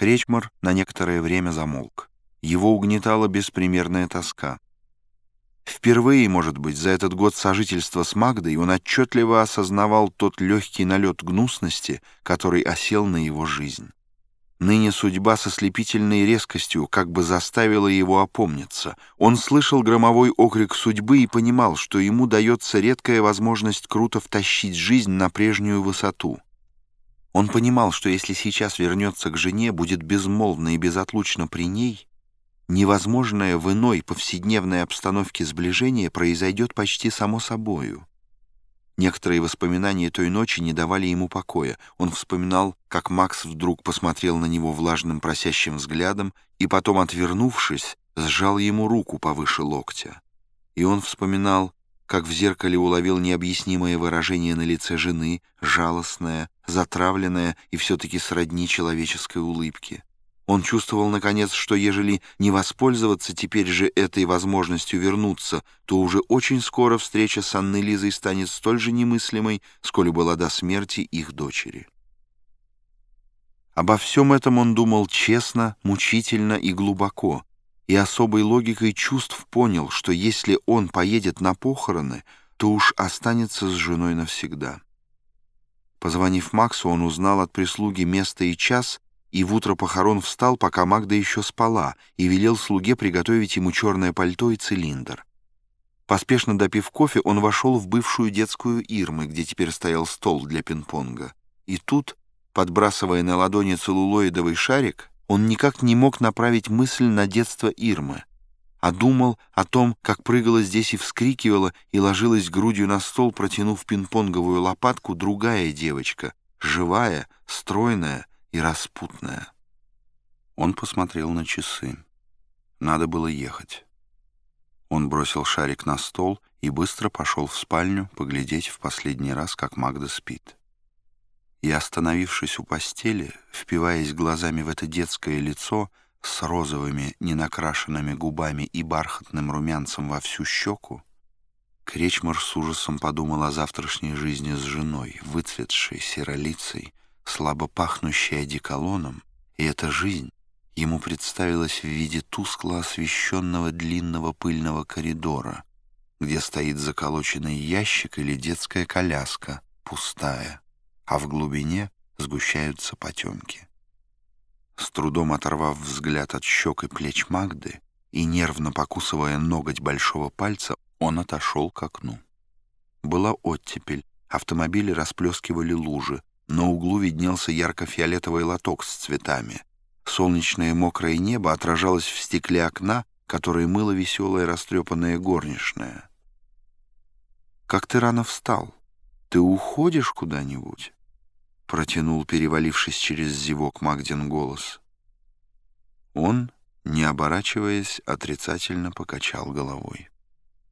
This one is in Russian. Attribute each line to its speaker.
Speaker 1: Кречмар на некоторое время замолк. Его угнетала беспримерная тоска. Впервые, может быть, за этот год сожительства с Магдой он отчетливо осознавал тот легкий налет гнусности, который осел на его жизнь. Ныне судьба со слепительной резкостью как бы заставила его опомниться. Он слышал громовой окрик судьбы и понимал, что ему дается редкая возможность круто втащить жизнь на прежнюю высоту. Он понимал, что если сейчас вернется к жене, будет безмолвно и безотлучно при ней, невозможное в иной повседневной обстановке сближение произойдет почти само собою. Некоторые воспоминания той ночи не давали ему покоя. Он вспоминал, как Макс вдруг посмотрел на него влажным просящим взглядом и потом, отвернувшись, сжал ему руку повыше локтя. И он вспоминал, как в зеркале уловил необъяснимое выражение на лице жены, жалостное, затравленное и все-таки сродни человеческой улыбке. Он чувствовал, наконец, что ежели не воспользоваться теперь же этой возможностью вернуться, то уже очень скоро встреча с Анной Лизой станет столь же немыслимой, сколь была до смерти их дочери. Обо всем этом он думал честно, мучительно и глубоко, и особой логикой чувств понял, что если он поедет на похороны, то уж останется с женой навсегда. Позвонив Максу, он узнал от прислуги место и час, и в утро похорон встал, пока Магда еще спала, и велел слуге приготовить ему черное пальто и цилиндр. Поспешно допив кофе, он вошел в бывшую детскую Ирмы, где теперь стоял стол для пинг-понга. И тут, подбрасывая на ладони целлулоидовый шарик, он никак не мог направить мысль на детство Ирмы, а думал о том, как прыгала здесь и вскрикивала, и ложилась грудью на стол, протянув пинг-понговую лопатку, другая девочка, живая, стройная, и распутная. Он посмотрел на часы. Надо было ехать. Он бросил шарик на стол и быстро пошел в спальню поглядеть в последний раз, как Магда спит. И, остановившись у постели, впиваясь глазами в это детское лицо с розовыми ненакрашенными губами и бархатным румянцем во всю щеку, Кречмар с ужасом подумал о завтрашней жизни с женой, выцветшей серолицей, слабо пахнущей одеколоном, и эта жизнь ему представилась в виде тускло освещенного длинного пыльного коридора, где стоит заколоченный ящик или детская коляска, пустая, а в глубине сгущаются потемки. С трудом оторвав взгляд от щек и плеч Магды и нервно покусывая ноготь большого пальца, он отошел к окну. Была оттепель, автомобили расплескивали лужи, на углу виднелся ярко-фиолетовый лоток с цветами. Солнечное мокрое небо отражалось в стекле окна, которое мыло веселая растрепанная горничная. «Как ты рано встал? Ты уходишь куда-нибудь?» Протянул, перевалившись через зевок, Магдин голос. Он, не оборачиваясь, отрицательно покачал головой.